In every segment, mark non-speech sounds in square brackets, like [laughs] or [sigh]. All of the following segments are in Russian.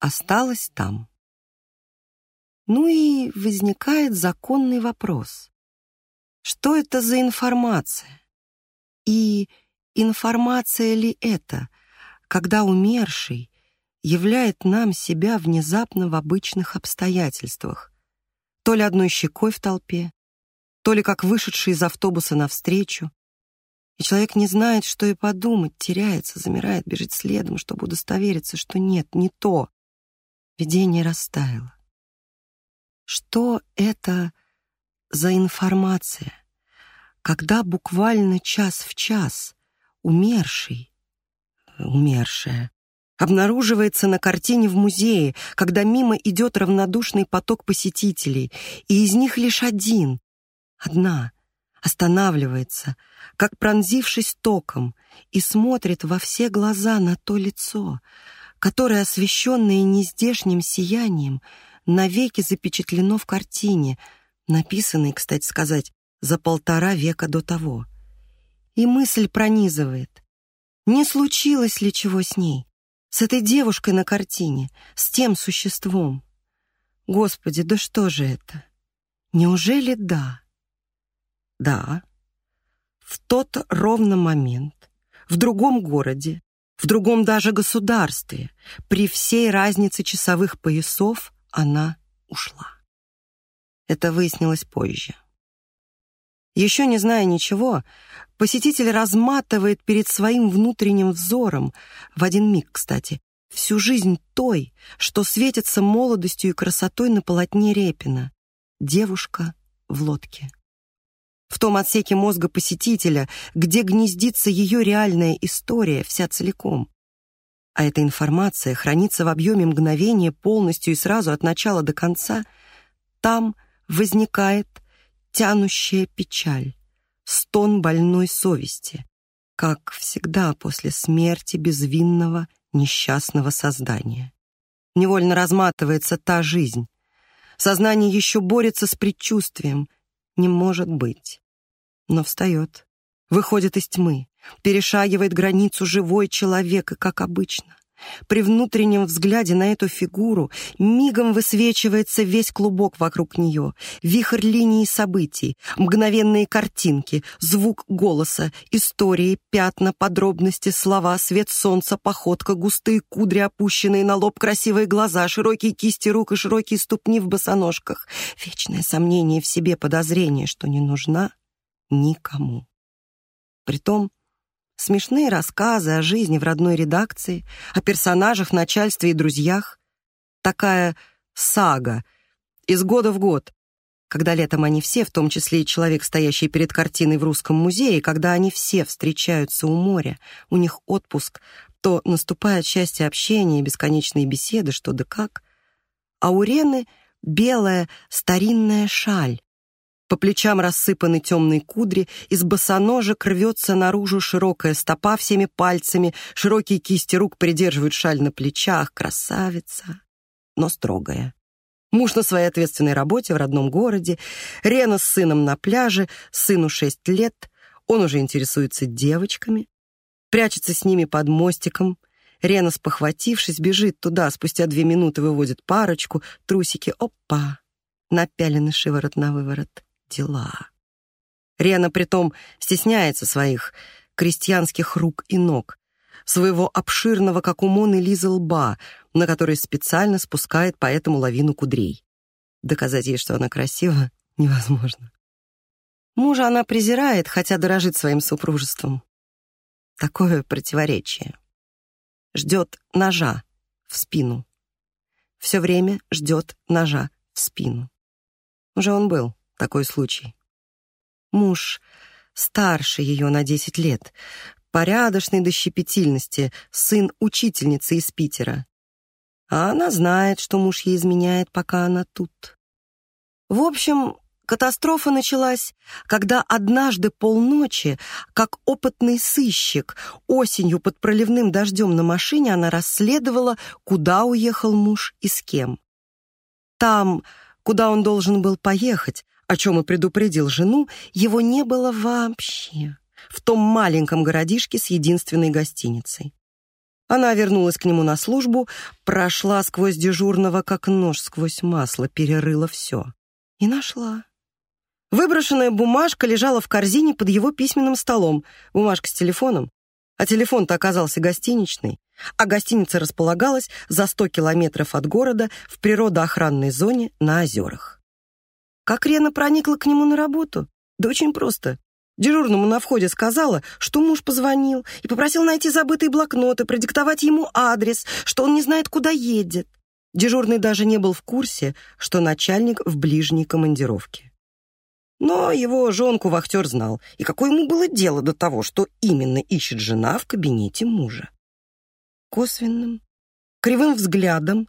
осталась там. Ну и возникает законный вопрос. Что это за информация? И информация ли это, когда умерший являет нам себя внезапно в обычных обстоятельствах? То ли одной щекой в толпе, то ли как вышедший из автобуса навстречу, и человек не знает, что и подумать, теряется, замирает, бежит следом, чтобы удостовериться, что нет, не то. Видение растаяло. Что это за информация, когда буквально час в час умерший, умершая, обнаруживается на картине в музее, когда мимо идет равнодушный поток посетителей, и из них лишь один, одна — останавливается, как пронзившись током, и смотрит во все глаза на то лицо, которое, освещенное нездешним сиянием, навеки запечатлено в картине, написанной, кстати сказать, за полтора века до того. И мысль пронизывает. Не случилось ли чего с ней, с этой девушкой на картине, с тем существом? Господи, да что же это? Неужели да? Да. В тот ровно момент, в другом городе, в другом даже государстве, при всей разнице часовых поясов, она ушла. Это выяснилось позже. Еще не зная ничего, посетитель разматывает перед своим внутренним взором, в один миг, кстати, всю жизнь той, что светится молодостью и красотой на полотне Репина. Девушка в лодке в том отсеке мозга посетителя, где гнездится ее реальная история вся целиком. А эта информация хранится в объеме мгновения полностью и сразу от начала до конца. Там возникает тянущая печаль, стон больной совести, как всегда после смерти безвинного несчастного создания. Невольно разматывается та жизнь. Сознание еще борется с предчувствием — не может быть. Но встает, выходит из тьмы, перешагивает границу живой человек, как обычно. При внутреннем взгляде на эту фигуру мигом высвечивается весь клубок вокруг нее, вихрь линий событий, мгновенные картинки, звук голоса, истории, пятна, подробности, слова, свет солнца, походка, густые кудри, опущенные на лоб, красивые глаза, широкие кисти рук и широкие ступни в босоножках, вечное сомнение в себе, подозрение, что не нужна никому. Притом, смешные рассказы о жизни в родной редакции, о персонажах, начальстве и друзьях. Такая сага из года в год, когда летом они все, в том числе и человек, стоящий перед картиной в Русском музее, когда они все встречаются у моря, у них отпуск, то наступает счастье общения, бесконечные беседы, что да как. А у Рены белая старинная шаль, по плечам рассыпаны темные кудри, из босоножек рвется наружу широкая стопа всеми пальцами, широкие кисти рук придерживают шаль на плечах. Красавица, но строгая. Муж на своей ответственной работе в родном городе, Рена с сыном на пляже, сыну шесть лет, он уже интересуется девочками, прячется с ними под мостиком, Рена, спохватившись, бежит туда, спустя две минуты выводит парочку, трусики, опа, напялены шиворот на выворот дела. Рена притом стесняется своих крестьянских рук и ног, своего обширного, как у Моны Лизы, лба, на который специально спускает поэтому лавину кудрей. Доказать ей, что она красива, [laughs] невозможно. Мужа она презирает, хотя дорожит своим супружеством. Такое противоречие. Ждет ножа в спину. Все время ждет ножа в спину. Уже он был такой случай. Муж старше ее на 10 лет, порядочный до щепетильности, сын учительницы из Питера. А она знает, что муж ей изменяет, пока она тут. В общем, катастрофа началась, когда однажды полночи, как опытный сыщик, осенью под проливным дождем на машине она расследовала, куда уехал муж и с кем. Там, куда он должен был поехать, о чем и предупредил жену, его не было вообще в том маленьком городишке с единственной гостиницей. Она вернулась к нему на службу, прошла сквозь дежурного, как нож сквозь масло, перерыла все. И нашла. Выброшенная бумажка лежала в корзине под его письменным столом. Бумажка с телефоном. А телефон-то оказался гостиничный. А гостиница располагалась за 100 километров от города в природоохранной зоне на озерах. Как Рена проникла к нему на работу? Да очень просто. Дежурному на входе сказала, что муж позвонил и попросил найти забытые блокноты, продиктовать ему адрес, что он не знает, куда едет. Дежурный даже не был в курсе, что начальник в ближней командировке. Но его жонку вахтер знал, и какое ему было дело до того, что именно ищет жена в кабинете мужа. Косвенным, кривым взглядом,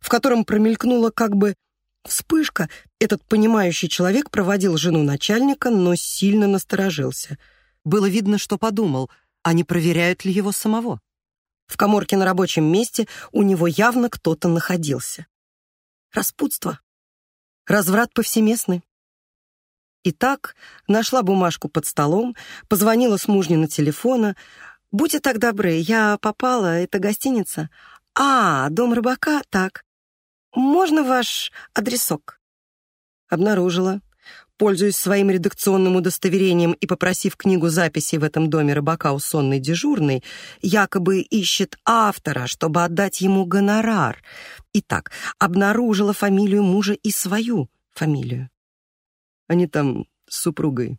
в котором промелькнула как бы Вспышка. Этот понимающий человек проводил жену начальника, но сильно насторожился. Было видно, что подумал, а не проверяют ли его самого. В коморке на рабочем месте у него явно кто-то находился. Распутство. Разврат повсеместный. Итак, нашла бумажку под столом, позвонила с мужнина телефона. «Будьте так добры, я попала, это гостиница». «А, дом рыбака? Так. «Можно ваш адресок?» Обнаружила. Пользуясь своим редакционным удостоверением и попросив книгу записей в этом доме рыбака у сонной дежурной, якобы ищет автора, чтобы отдать ему гонорар. Итак, обнаружила фамилию мужа и свою фамилию. Они там с супругой.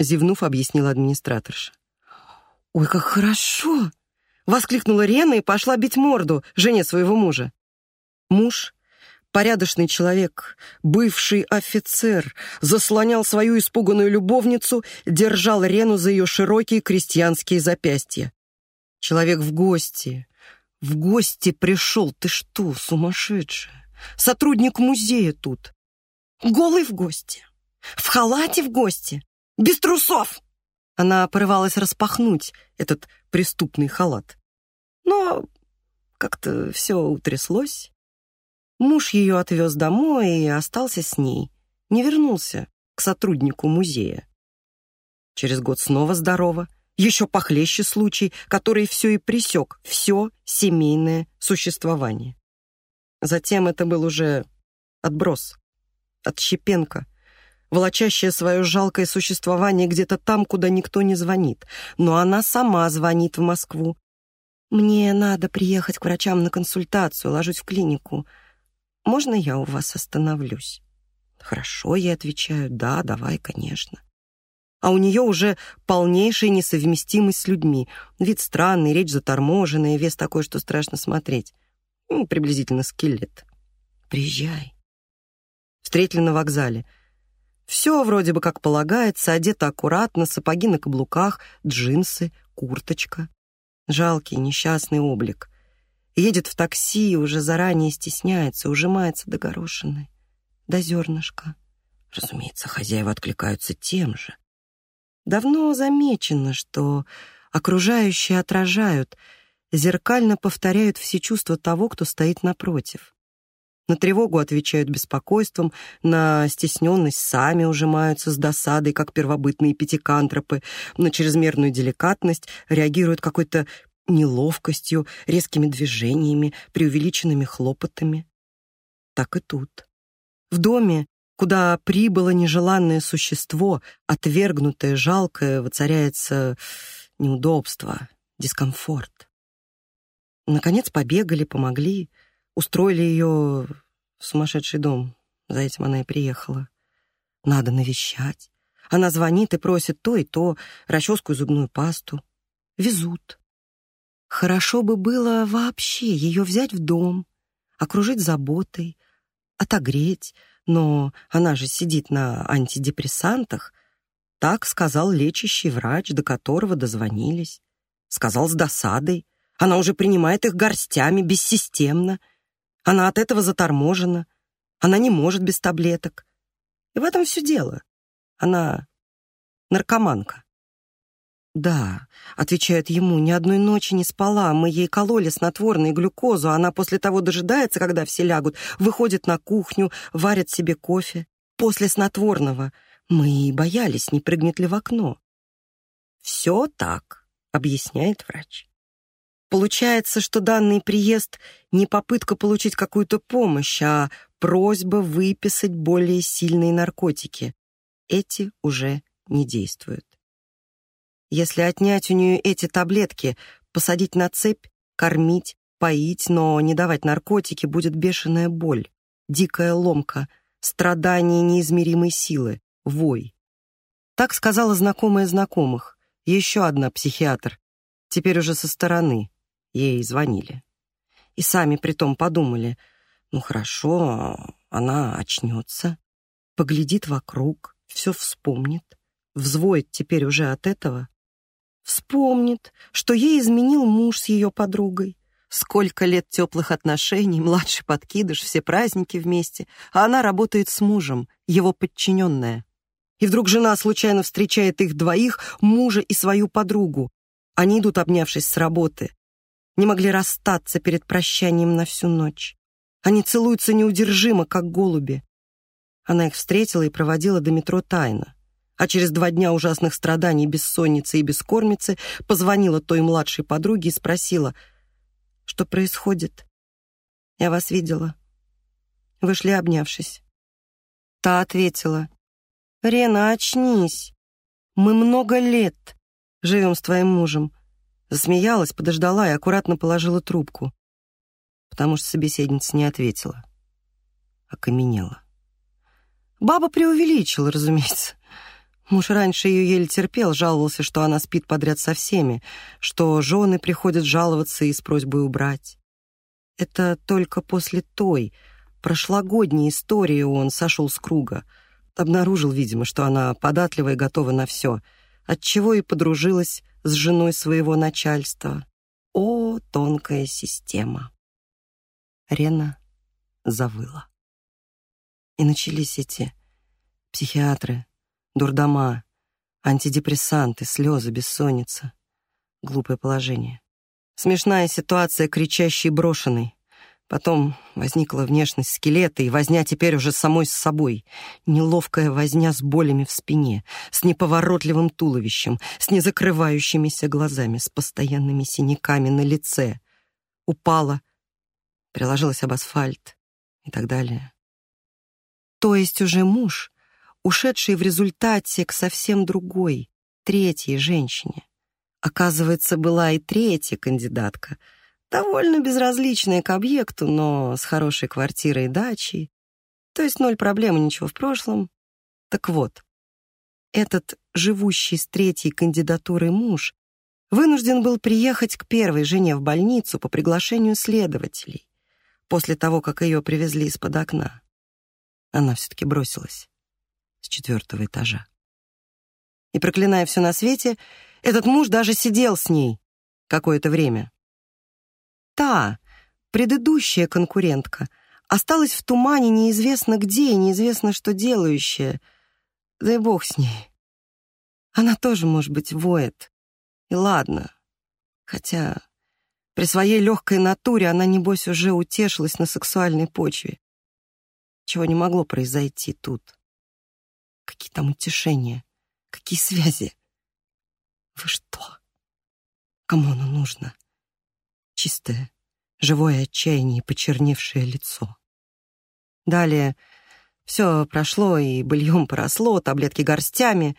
Зевнув, объяснила администраторша. «Ой, как хорошо!» — воскликнула Рена и пошла бить морду жене своего мужа. Муж, порядочный человек, бывший офицер, заслонял свою испуганную любовницу, держал Рену за ее широкие крестьянские запястья. Человек в гости. В гости пришел. Ты что, сумасшедшая? Сотрудник музея тут. Голый в гости. В халате в гости. Без трусов. Она порывалась распахнуть этот преступный халат. Но как-то все утряслось. Муж ее отвез домой и остался с ней. Не вернулся к сотруднику музея. Через год снова здорово. Еще похлеще случай, который все и пресек, все семейное существование. Затем это был уже отброс, отщепенка, волочащая свое жалкое существование где-то там, куда никто не звонит. Но она сама звонит в Москву. «Мне надо приехать к врачам на консультацию, ложусь в клинику», можно я у вас остановлюсь? Хорошо, я отвечаю, да, давай, конечно. А у нее уже полнейшая несовместимость с людьми. Вид странный, речь заторможенная, вес такой, что страшно смотреть. Ну, приблизительно скелет. Приезжай. Встретили на вокзале. Все вроде бы как полагается, одето аккуратно, сапоги на каблуках, джинсы, курточка. Жалкий, несчастный облик. Едет в такси, уже заранее стесняется, ужимается до горошины, до зернышка. Разумеется, хозяева откликаются тем же. Давно замечено, что окружающие отражают, зеркально повторяют все чувства того, кто стоит напротив. На тревогу отвечают беспокойством, на стесненность сами ужимаются с досадой, как первобытные пятикантропы, на чрезмерную деликатность реагируют какой-то неловкостью, резкими движениями, преувеличенными хлопотами. Так и тут. В доме, куда прибыло нежеланное существо, отвергнутое, жалкое, воцаряется неудобство, дискомфорт. Наконец побегали, помогли, устроили ее в сумасшедший дом. За этим она и приехала. Надо навещать. Она звонит и просит то и то, расческу и зубную пасту. Везут. Хорошо бы было вообще ее взять в дом, окружить заботой, отогреть, но она же сидит на антидепрессантах. Так сказал лечащий врач, до которого дозвонились. Сказал с досадой. Она уже принимает их горстями, бессистемно. Она от этого заторможена. Она не может без таблеток. И в этом все дело. Она наркоманка. «Да», — отвечает ему, — «ни одной ночи не спала, мы ей кололи снотворное глюкозу, она после того дожидается, когда все лягут, выходит на кухню, варит себе кофе. После снотворного мы и боялись, не прыгнет ли в окно». «Все так», — объясняет врач. Получается, что данный приезд не попытка получить какую-то помощь, а просьба выписать более сильные наркотики. Эти уже не действуют. Если отнять у нее эти таблетки, посадить на цепь, кормить, поить, но не давать наркотики, будет бешеная боль, дикая ломка, страдание неизмеримой силы, вой. Так сказала знакомая знакомых, еще одна психиатр, теперь уже со стороны, ей звонили. И сами притом подумали, ну хорошо, она очнется, поглядит вокруг, все вспомнит, взвоет теперь уже от этого. Вспомнит, что ей изменил муж с ее подругой. Сколько лет теплых отношений, младший подкидыш, все праздники вместе, а она работает с мужем, его подчиненная. И вдруг жена случайно встречает их двоих, мужа и свою подругу. Они идут, обнявшись с работы. Не могли расстаться перед прощанием на всю ночь. Они целуются неудержимо, как голуби. Она их встретила и проводила до метро тайно. А через два дня ужасных страданий, бессонницы и бескормицы позвонила той младшей подруге и спросила, что происходит. «Я вас видела». Вышли, обнявшись. Та ответила, «Рена, очнись. Мы много лет живем с твоим мужем». Засмеялась, подождала и аккуратно положила трубку, потому что собеседница не ответила. Окаменела. Баба преувеличила, разумеется. Муж раньше ее еле терпел, жаловался, что она спит подряд со всеми, что жены приходят жаловаться и с просьбой убрать. Это только после той, прошлогодней истории он сошел с круга. Обнаружил, видимо, что она податлива и готова на все, отчего и подружилась с женой своего начальства. О, тонкая система! Рена завыла. И начались эти психиатры, дурдома, антидепрессанты, слезы, бессонница. Глупое положение. Смешная ситуация кричащей брошенной. Потом возникла внешность скелета, и возня теперь уже самой с собой. Неловкая возня с болями в спине, с неповоротливым туловищем, с незакрывающимися глазами, с постоянными синяками на лице. Упала, приложилась об асфальт и так далее. То есть уже муж, ушедший в результате к совсем другой, третьей женщине. Оказывается, была и третья кандидатка, довольно безразличная к объекту, но с хорошей квартирой и дачей. То есть ноль проблем и ничего в прошлом. Так вот, этот живущий с третьей кандидатурой муж вынужден был приехать к первой жене в больницу по приглашению следователей после того, как ее привезли из-под окна. Она все-таки бросилась четвертого этажа. И, проклиная все на свете, этот муж даже сидел с ней какое-то время. Та, предыдущая конкурентка, осталась в тумане неизвестно где и неизвестно что делающая. Дай бог с ней. Она тоже, может быть, воет. И ладно. Хотя при своей легкой натуре она, небось, уже утешилась на сексуальной почве чего не могло произойти тут. Какие там утешения, какие связи? Вы что? Кому оно нужно? Чистое, живое отчаяние и почерневшее лицо. Далее все прошло и быльем поросло, таблетки горстями.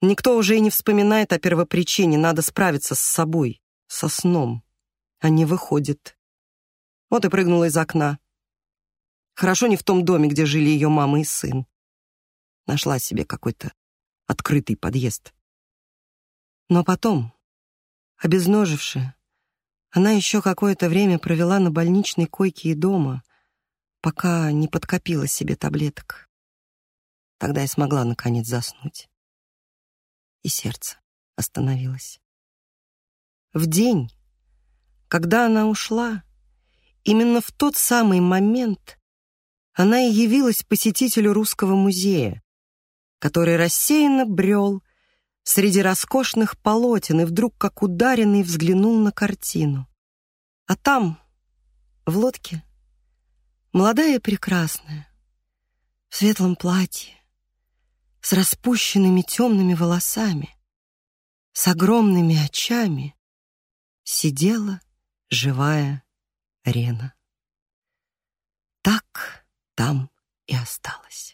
Никто уже и не вспоминает о первопричине, надо справиться с собой, со сном, а не выходит. Вот и прыгнула из окна. Хорошо не в том доме, где жили ее мама и сын. Нашла себе какой-то открытый подъезд. Но потом, обезноживши, она еще какое-то время провела на больничной койке и дома, пока не подкопила себе таблеток. Тогда я смогла, наконец, заснуть. И сердце остановилось. В день, когда она ушла, именно в тот самый момент она и явилась посетителю русского музея, который рассеянно брел среди роскошных полотен и вдруг, как ударенный, взглянул на картину. А там, в лодке, молодая и прекрасная, в светлом платье, с распущенными темными волосами, с огромными очами, сидела живая Рена. Так там и осталась.